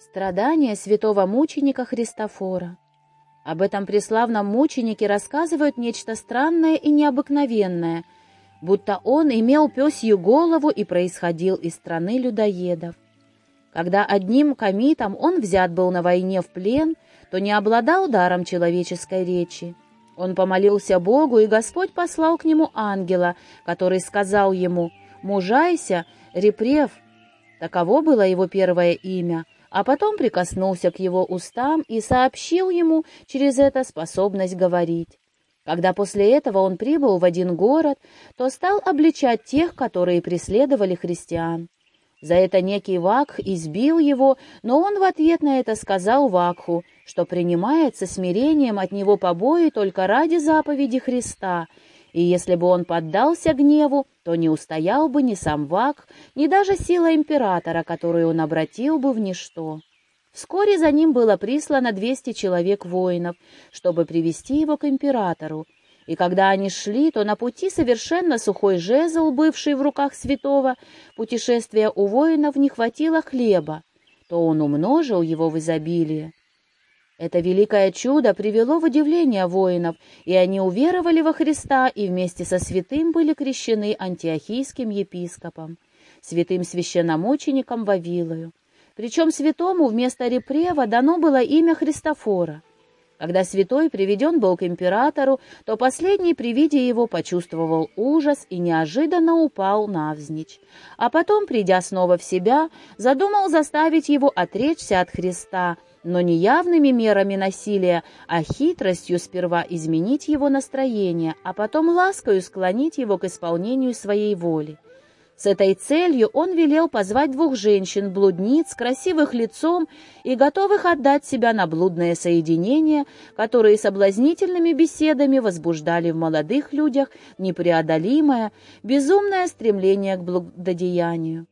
Страдания святого мученика Христофора. Об этом преславном мученике рассказывают нечто странное и необыкновенное, будто он имел пёсью голову и происходил из страны людоедов. Когда одним комитом он взят был на войне в плен, то не обладал даром человеческой речи. Он помолился Богу, и Господь послал к нему ангела, который сказал ему «Мужайся, репрев». Таково было его первое имя, а потом прикоснулся к его устам и сообщил ему через это способность говорить. Когда после этого он прибыл в один город, то стал обличать тех, которые преследовали христиан. За это некий Вакх избил его, но он в ответ на это сказал Вакху, что принимает со смирением от него побои только ради заповеди Христа, и если бы он поддался гневу, то не устоял бы ни сам Вакх, ни даже сила императора, которую он обратил бы в ничто. Вскоре за ним было прислано двести человек воинов, чтобы привести его к императору, и когда они шли, то на пути совершенно сухой жезл, бывший в руках святого, путешествия у воинов не хватило хлеба, то он умножил его в изобилие. Это великое чудо привело в удивление воинов, и они уверовали во Христа и вместе со святым были крещены антиохийским епископом, святым священномучеником Вавилою. Причем святому вместо репрева дано было имя Христофора — когда святой приведен был к императору, то последний при виде его почувствовал ужас и неожиданно упал навзничь. А потом, придя снова в себя, задумал заставить его отречься от Христа, но не явными мерами насилия, а хитростью сперва изменить его настроение, а потом ласкою склонить его к исполнению своей воли. С этой целью он велел позвать двух женщин-блудниц, красивых лицом и готовых отдать себя на блудное соединение, которые соблазнительными беседами возбуждали в молодых людях непреодолимое, безумное стремление к блудодеянию.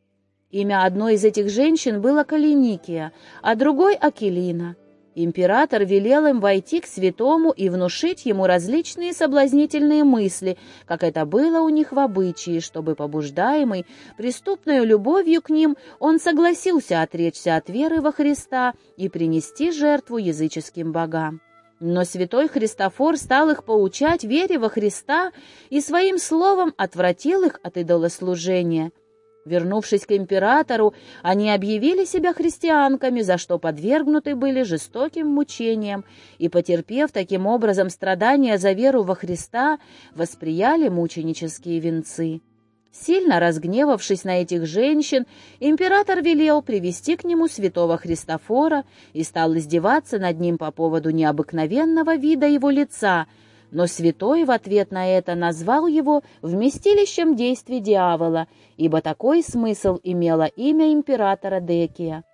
Имя одной из этих женщин было Калиникия, а другой — Акелина — Император велел им войти к святому и внушить ему различные соблазнительные мысли, как это было у них в обычае, чтобы, побуждаемый преступной любовью к ним, он согласился отречься от веры во Христа и принести жертву языческим богам. Но святой Христофор стал их поучать вере во Христа и своим словом отвратил их от идолослужения — Вернувшись к императору, они объявили себя христианками, за что подвергнуты были жестоким мучениям, и, потерпев таким образом страдания за веру во Христа, восприяли мученические венцы. Сильно разгневавшись на этих женщин, император велел привести к нему святого Христофора и стал издеваться над ним по поводу необыкновенного вида его лица — но святой в ответ на это назвал его вместилищем действий дьявола, ибо такой смысл имело имя императора Декия.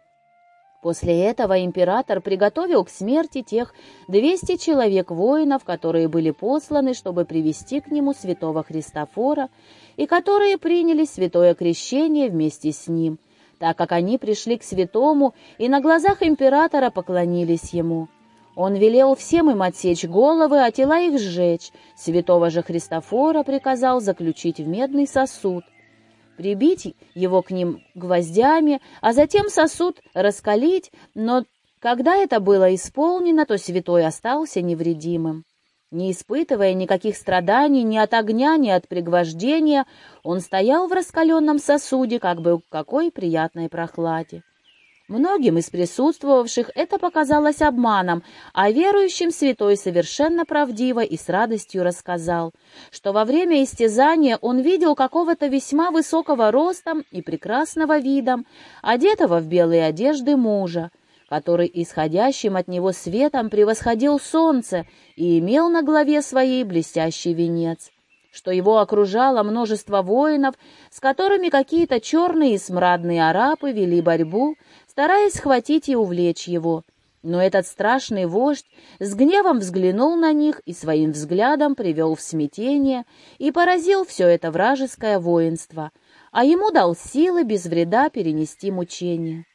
После этого император приготовил к смерти тех 200 человек воинов, которые были посланы, чтобы привести к нему святого Христофора, и которые приняли святое крещение вместе с ним, так как они пришли к святому и на глазах императора поклонились ему. Он велел всем им отсечь головы, а тела их сжечь. Святого же Христофора приказал заключить в медный сосуд, прибить его к ним гвоздями, а затем сосуд раскалить, но когда это было исполнено, то святой остался невредимым. Не испытывая никаких страданий ни от огня, ни от пригвождения, он стоял в раскаленном сосуде, как бы в какой приятной прохладе. Многим из присутствовавших это показалось обманом, а верующим святой совершенно правдиво и с радостью рассказал, что во время истязания он видел какого-то весьма высокого ростом и прекрасного видом, одетого в белые одежды мужа, который исходящим от него светом превосходил солнце и имел на голове своей блестящий венец что его окружало множество воинов, с которыми какие-то черные и смрадные арабы вели борьбу, стараясь схватить и увлечь его. Но этот страшный вождь с гневом взглянул на них и своим взглядом привел в смятение и поразил все это вражеское воинство, а ему дал силы без вреда перенести мучения.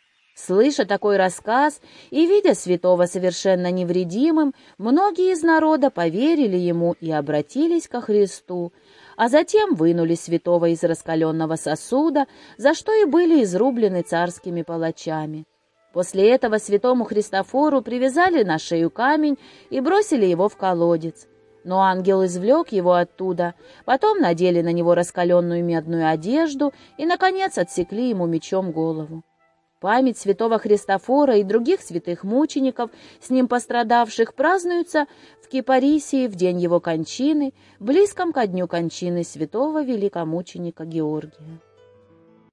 Слыша такой рассказ и видя святого совершенно невредимым, многие из народа поверили ему и обратились ко Христу, а затем вынули святого из раскаленного сосуда, за что и были изрублены царскими палачами. После этого святому Христофору привязали на шею камень и бросили его в колодец. Но ангел извлек его оттуда, потом надели на него раскаленную медную одежду и, наконец, отсекли ему мечом голову. Память святого Христофора и других святых мучеников, с ним пострадавших, празднуется в Кипарисии в день его кончины, близком ко дню кончины святого великомученика Георгия.